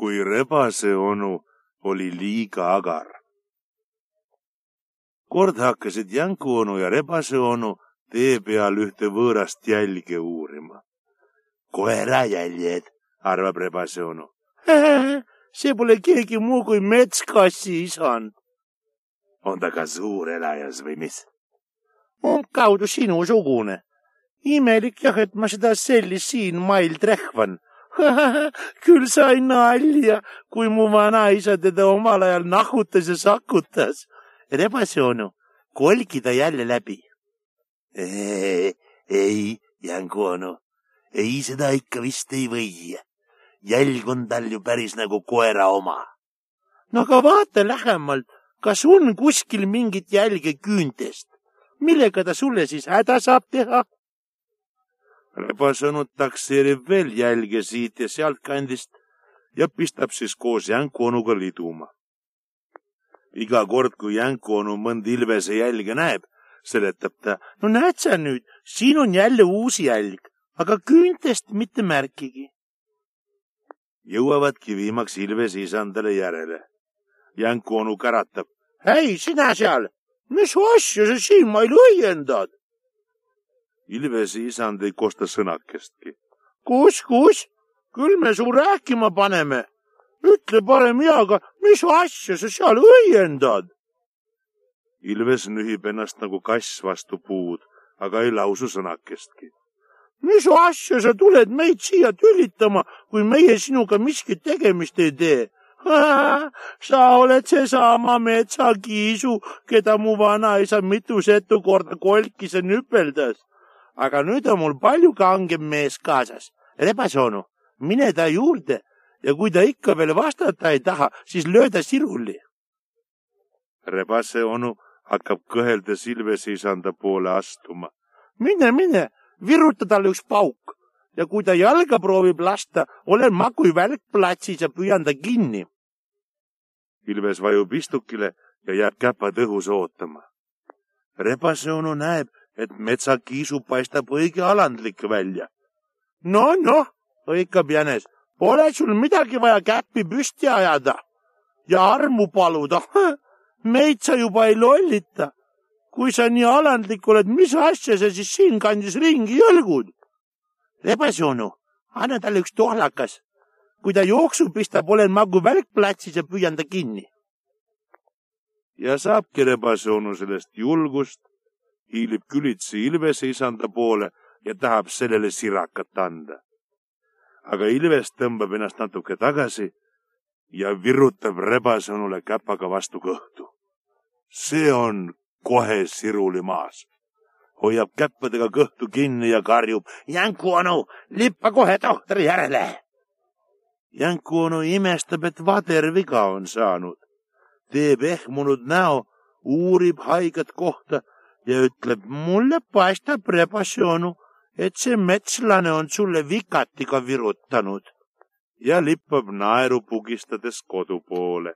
kui rebase onu oli liiga agar. kord hakkasid Janku onu ja rebase onu tee peal ühte võõrast jälge uurima. koerajäljed, arvab rebase onu. see pole keegi muu kui metskassi isand. on ta ka suur elajas või mis? umbkaudu sinusugune. imelik jah, et ma seda sellist siin mail trehvan küll sai nalja, kui mu vanaisa teda omal ajal nahutas ja sakutas. rebase onu, kolgi ta jälle läbi. ei, Janku onu, ei, seda ikka vist ei või. jälg on tal ju päris nagu koera oma. no aga vaata lähemalt, kas on kuskil mingit jälge küüntest? millega ta sulle siis häda saab teha? Rebasõnud takseerib veel jälge siit ja sealtkandist ja pistab siis koos Jänku onuga liduma. iga kord, kui Jänku onu mõnd ilvese jälge näeb, seletab ta. no näed sa nüüd, siin on jälle uus jälg, aga küüntest mitte märkigi. jõuavadki viimaks ilvese isandale järele. Jänku onu käratab. hei, sina seal, mis asja sa siin meil õiendad? Ilvese isand ei kosta sõnakestki. kus, kus? küll me su rääkima paneme. ütle parem Jaaga, mis asja sa seal õiendad? Ilves nühib ennast nagu kass vastu puud, aga ei lausu sõnakestki. mis asja sa tuled meid siia tülitama, kui meie sinuga miskit tegemist ei tee? sa oled seesama metsakiisu, keda mu vanaisa mitu setu korda kolkis ja nüpeldas aga nüüd on mul palju kangem mees kaasas. rebase onu, mine ta juurde ja kui ta ikka veel vastata ei taha, siis löö ta siruli. rebase onu hakkab kõheldes Ilvese isanda poole astuma. mine, mine, viruta talle üks pauk ja kui ta jalga proovib lasta, olen ma kui välk platsis ja püüan ta kinni. Ilves vajub istukile ja jääb käpad õhus ootama. rebase onu näeb, et metsakiisu paistab õige alandlik välja. no, noh, hõikab jänes, pole sul midagi vaja käppi püsti ajada ja armu paluda. meid sa juba ei lollita. kui sa nii alandlik oled, mis asja sa siis siinkandis ringi jõlgud? rebase onu, anna talle üks tohlakas. kui ta jooksu pistab, olen ma kui välk platsis ja püüan ta kinni. ja saabki rebase onu sellest julgust hiilib külitsi Ilvese isanda poole ja tahab sellele sirakat anda. aga Ilves tõmbab ennast natuke tagasi ja virutab rebasõnule käpaga vastu kõhtu. see on kohe siruli maas. hoiab käppadega kõhtu kinni ja karjub. Janku onu, lippa kohe tohtri järele. Janku onu imestab, et vader viga on saanud. teeb ehmunud näo, uurib haiget kohta ja ütleb, mulle paistab, rebasjonu, et see metslane on sulle vikatiga virutanud. Ja lippab naeru pugistades kodu poole